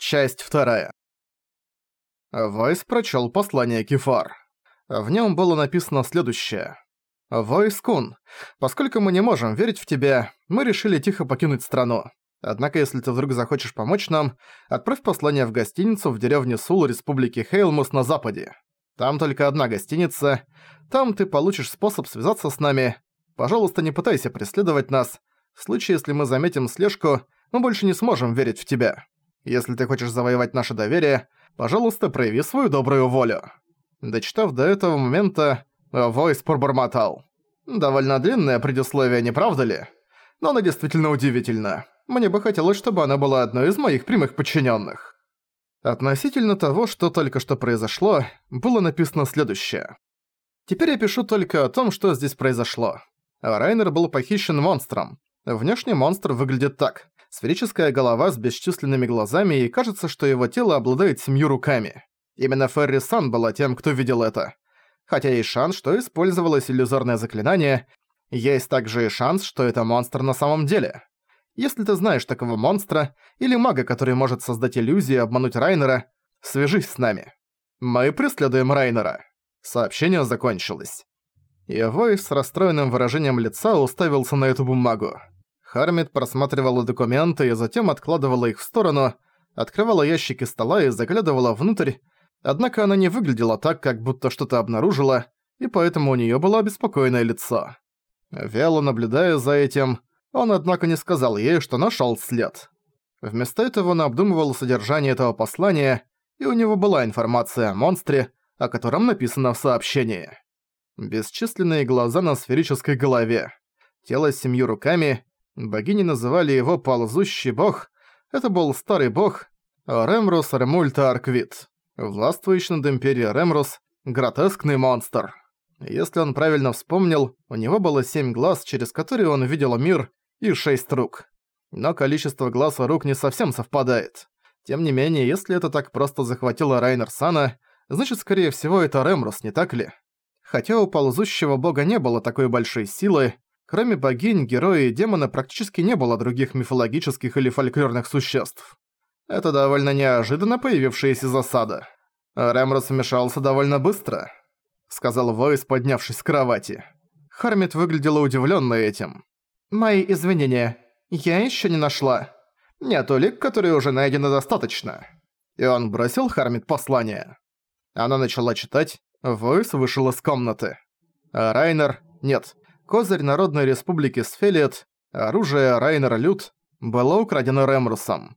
Часть вторая. Войс прочел послание Кефар. В нем было написано следующее. «Войс Кун, поскольку мы не можем верить в тебя, мы решили тихо покинуть страну. Однако, если ты вдруг захочешь помочь нам, отправь послание в гостиницу в деревне Сул Республики Хейлмус на западе. Там только одна гостиница, там ты получишь способ связаться с нами. Пожалуйста, не пытайся преследовать нас. В случае, если мы заметим слежку, мы больше не сможем верить в тебя. Если ты хочешь завоевать наше доверие, пожалуйста, прояви свою добрую волю». Дочитав до этого момента, Войс пробормотал. «Довольно длинное предисловие, не правда ли? Но оно действительно удивительно. Мне бы хотелось, чтобы она была одной из моих прямых подчиненных. Относительно того, что только что произошло, было написано следующее. Теперь я пишу только о том, что здесь произошло. Райнер был похищен монстром. Внешне монстр выглядит так сферическая голова с бесчисленными глазами и кажется, что его тело обладает семью руками. Именно Ферри Сан была тем, кто видел это. Хотя есть шанс, что использовалось иллюзорное заклинание, есть также и шанс, что это монстр на самом деле. Если ты знаешь такого монстра, или мага, который может создать иллюзию и обмануть Райнера, свяжись с нами. Мы преследуем Райнера. Сообщение закончилось. Войс с расстроенным выражением лица уставился на эту бумагу. Хармит просматривала документы и затем откладывала их в сторону, открывала ящики стола и заглядывала внутрь, однако она не выглядела так, как будто что-то обнаружила, и поэтому у неё было обеспокоенное лицо. Вяло наблюдая за этим, он, однако, не сказал ей, что нашёл след. Вместо этого он обдумывал содержание этого послания, и у него была информация о монстре, о котором написано в сообщении. Бесчисленные глаза на сферической голове, тело с семью руками, Богини называли его «ползущий бог». Это был старый бог Ремрус Ремульта Арквит, властвующий над Империей Ремрус, гротескный монстр. Если он правильно вспомнил, у него было семь глаз, через которые он видел мир, и шесть рук. Но количество глаз и рук не совсем совпадает. Тем не менее, если это так просто захватило Райнер Сана, значит, скорее всего, это Ремрус, не так ли? Хотя у ползущего бога не было такой большой силы, Кроме богинь, героя и демона практически не было других мифологических или фольклорных существ. Это довольно неожиданно появившаяся засада. Рэмрос вмешался довольно быстро, сказал Войс, поднявшись с кровати. Хармит выглядела удивлённой этим. «Мои извинения. Я ещё не нашла. Нет улик, которые уже найдены достаточно». И он бросил Хармит послание. Она начала читать, Войс вышел из комнаты. А Райнер... Нет, Козырь Народной Республики Сфелиет, оружие Райнера Лют, было украдено Ремрусом.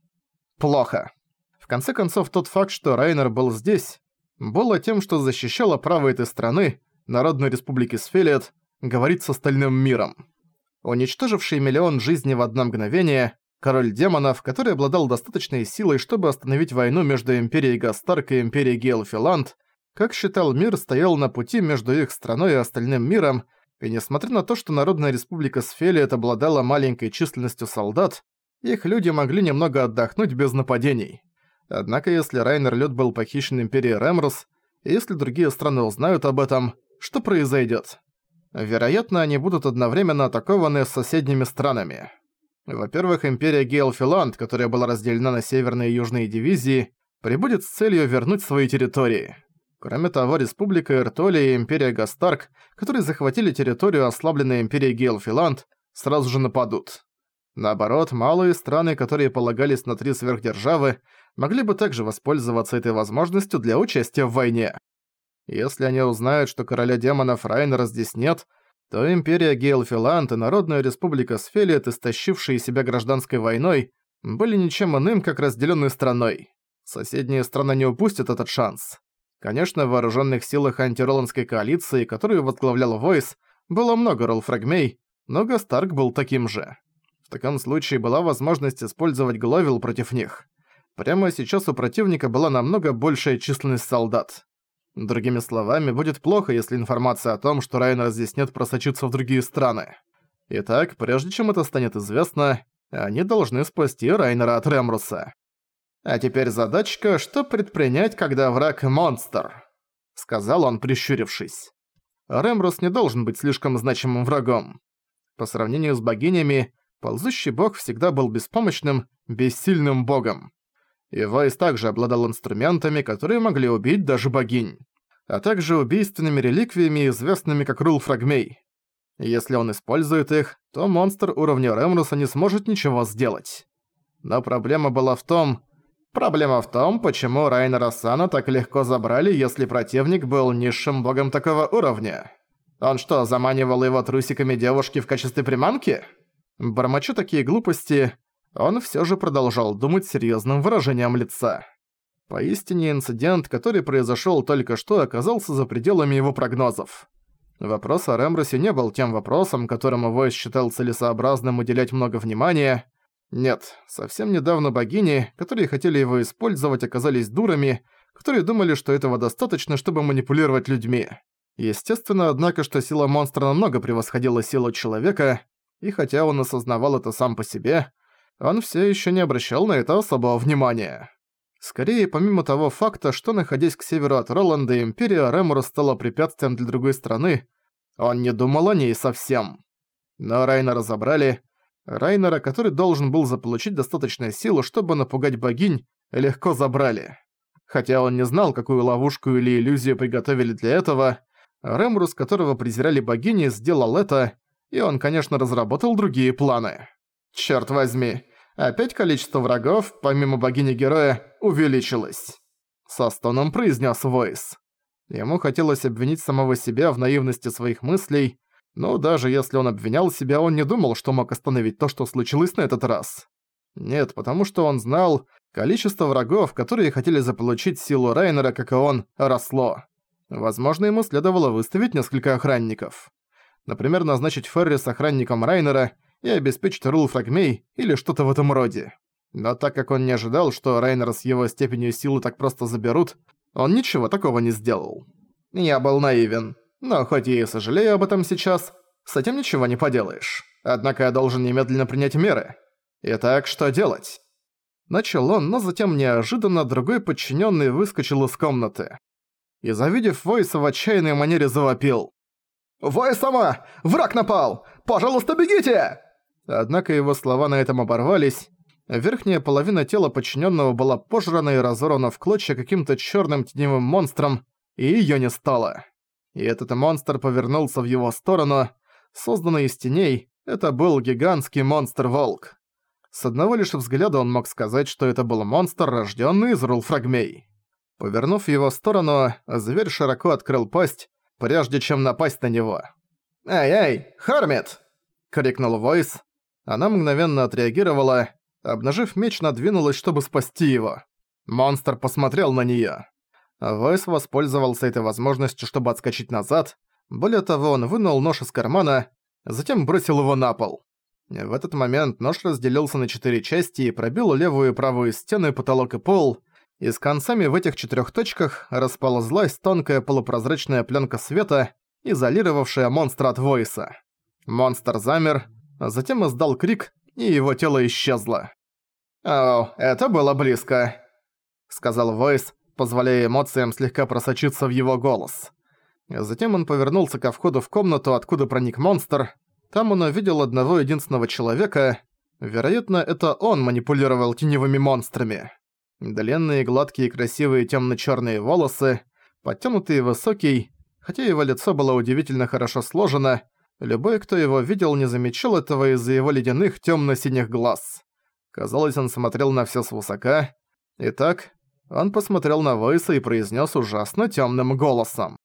Плохо. В конце концов, тот факт, что Райнер был здесь, было тем, что защищало право этой страны, Народной Республики Сфелиет, говорить с остальным миром. Уничтоживший миллион жизней в одно мгновение, король демонов, который обладал достаточной силой, чтобы остановить войну между Империей Гастарк и Империей Гейлфиланд, как считал мир, стоял на пути между их страной и остальным миром, и несмотря на то, что Народная Республика Сфелиет обладала маленькой численностью солдат, их люди могли немного отдохнуть без нападений. Однако если Райнер Лёд был похищен Империей Ремрус, и если другие страны узнают об этом, что произойдет? Вероятно, они будут одновременно атакованы соседними странами. Во-первых, Империя Гейлфиланд, которая была разделена на северные и южные дивизии, прибудет с целью вернуть свои территории. Кроме того, Республика Эртоли и Империя Гастарк, которые захватили территорию ослабленной Империи Гейлфиланд, сразу же нападут. Наоборот, малые страны, которые полагались на три сверхдержавы, могли бы также воспользоваться этой возможностью для участия в войне. Если они узнают, что короля демонов Райнера здесь нет, то Империя Гейлфиланд и Народная Республика Сфелиет, истощившие себя гражданской войной, были ничем иным, как разделенной страной. Соседние страны не упустят этот шанс. Конечно, в вооруженных силах антироландской коалиции, которую возглавлял Войс, было много ролфрагмей, но Гастарк был таким же. В таком случае была возможность использовать Гловил против них. Прямо сейчас у противника была намного большая численность солдат. Другими словами, будет плохо, если информация о том, что Райнера здесь нет, просочится в другие страны. Итак, прежде чем это станет известно, они должны спасти Райнера от Ремруса. А теперь задачка, что предпринять, когда враг – монстр?» – сказал он, прищурившись. Ремрус не должен быть слишком значимым врагом. По сравнению с богинями, ползущий бог всегда был беспомощным, бессильным богом. И также обладал инструментами, которые могли убить даже богинь, а также убийственными реликвиями, известными как Рул Фрагмей. Если он использует их, то монстр уровня Ремруса не сможет ничего сделать. Но проблема была в том... Проблема в том, почему Райнера Сана так легко забрали, если противник был низшим богом такого уровня. Он что, заманивал его трусиками девушки в качестве приманки? Бормочу такие глупости, он всё же продолжал думать серьёзным выражением лица. Поистине инцидент, который произошёл только что, оказался за пределами его прогнозов. Вопрос о Рембросе не был тем вопросом, которому Войс считал целесообразным уделять много внимания. Нет, совсем недавно богини, которые хотели его использовать, оказались дурами, которые думали, что этого достаточно, чтобы манипулировать людьми. Естественно, однако, что сила монстра намного превосходила силу человека, и хотя он осознавал это сам по себе, он все еще не обращал на это особого внимания. Скорее, помимо того факта, что, находясь к северу от Роланда, Империя Ремура стала препятствием для другой страны, он не думал о ней совсем. Но Райна разобрали. Райнера, который должен был заполучить достаточную силу, чтобы напугать богинь, легко забрали. Хотя он не знал, какую ловушку или иллюзию приготовили для этого, Ремрус, которого презирали богини, сделал это, и он, конечно, разработал другие планы. Чёрт возьми, Опять количество врагов, помимо богини-героя, увеличилось. Со стоном произнес Войс. Ему хотелось обвинить самого себя в наивности своих мыслей, но даже если он обвинял себя, он не думал, что мог остановить то, что случилось на этот раз. Нет, потому что он знал, количество врагов, которые хотели заполучить силу Райнера, как и он, росло. Возможно, ему следовало выставить несколько охранников. Например, назначить Ферри с охранником Райнера и обеспечить рул фрагмей или что-то в этом роде. Но так как он не ожидал, что Райнер с его степенью силы так просто заберут, он ничего такого не сделал. Я был наивен, но хоть и сожалею об этом сейчас, с этим ничего не поделаешь. Однако я должен немедленно принять меры. Итак, что делать? Начал он, но затем неожиданно другой подчиненный выскочил из комнаты. И завидев Войса в отчаянной манере завопил. «Вой! Враг напал! Пожалуйста, бегите!» Однако его слова на этом оборвались. Верхняя половина тела подчиненного была пожрана и разорвана в клочья каким-то черным теневым монстром, и ее не стало. И этот монстр повернулся в его сторону. Созданный из теней, это был гигантский монстр-волк. С одного лишь взгляда он мог сказать, что это был монстр, рожденный из рулфрагмей. Повернув в его сторону, зверь широко открыл пасть, прежде чем напасть на него. «Эй-эй, Хармит!» — крикнул Войс, она мгновенно отреагировала, обнажив меч, надвинулась, чтобы спасти его. Монстр посмотрел на неё. Войс воспользовался этой возможностью, чтобы отскочить назад. Более того, он вынул нож из кармана, затем бросил его на пол. В этот момент нож разделился на четыре части и пробил левую и правую стены, потолок и пол. И с концами в этих четырёх точках расползлась тонкая полупрозрачная пленка света, изолировавшая монстра от Войса. Монстр замер, затем издал крик, и его тело исчезло. «О, это было близко», — сказал Войс, позволяя эмоциям слегка просочиться в его голос. Затем он повернулся ко входу в комнату, откуда проник монстр. Там он увидел одного единственного человека. Вероятно, это он манипулировал теневыми монстрами. Длинные, гладкие, красивые темно-черные волосы, подтянутый и высокий, хотя его лицо было удивительно хорошо сложено, Любой, кто его видел, не замечал этого из-за его ледяных тёмно-синих глаз. Казалось, он смотрел на всё свысока. Итак, он посмотрел на Войса и произнёс ужасно тёмным голосом.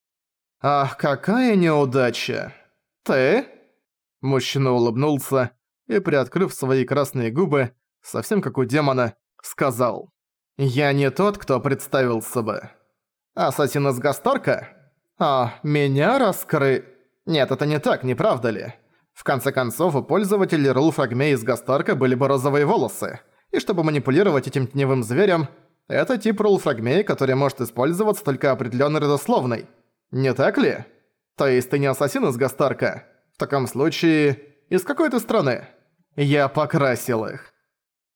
«Ах, какая неудача! Ты?» Мужчина улыбнулся и, приоткрыв свои красные губы, совсем как у демона, сказал. «Я не тот, кто представился бы. Ассасин из Гасторка? А, меня раскры...» Нет, это не так, не правда ли? В конце концов, у пользователей Рул Фрагмей из Гастарка были бы розовые волосы. И чтобы манипулировать этим теневым зверем, это тип Рул Фрагмей, который может использоваться только определённой родословной. Не так ли? То есть ты не ассасин из Гастарка? В таком случае, из какой ты страны? Я покрасил их.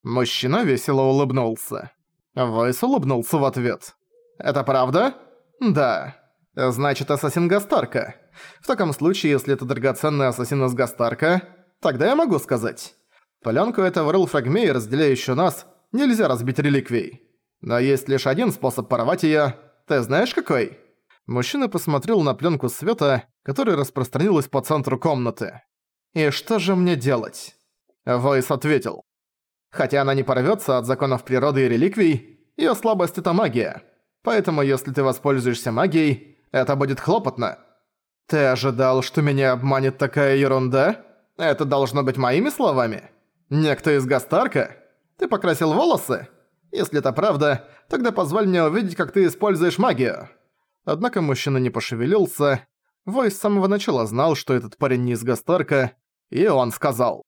Мужчина весело улыбнулся. Войс улыбнулся в ответ. «Это правда?» «Да». «Значит, ассасин Гастарка. В таком случае, если это драгоценный ассасин из Гастарка, тогда я могу сказать. Полянку этого Рыл Фрагмея, разделяющую нас, нельзя разбить реликвией. Но есть лишь один способ порвать её. Ты знаешь какой?» Мужчина посмотрел на пленку света, которая распространилась по центру комнаты. «И что же мне делать?» Войс ответил. «Хотя она не порвётся от законов природы и реликвий, её слабость — это магия. Поэтому если ты воспользуешься магией, это будет хлопотно. Ты ожидал, что меня обманет такая ерунда? Это должно быть моими словами? Некто из Гастарка? Ты покрасил волосы? Если это правда, тогда позволь мне увидеть, как ты используешь магию». Однако мужчина не пошевелился. Вой с самого начала знал, что этот парень не из Гастарка, и он сказал.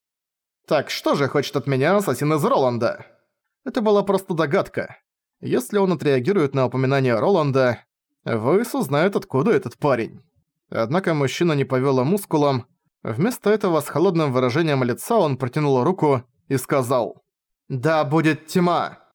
«Так что же хочет от меня ассасин из Роланда?» Это была просто догадка. Если он отреагирует на упоминание Роланда, Войс узнает, откуда этот парень. Однако мужчина не повёл мускулом. Вместо этого с холодным выражением лица он протянул руку и сказал «Да будет тьма!»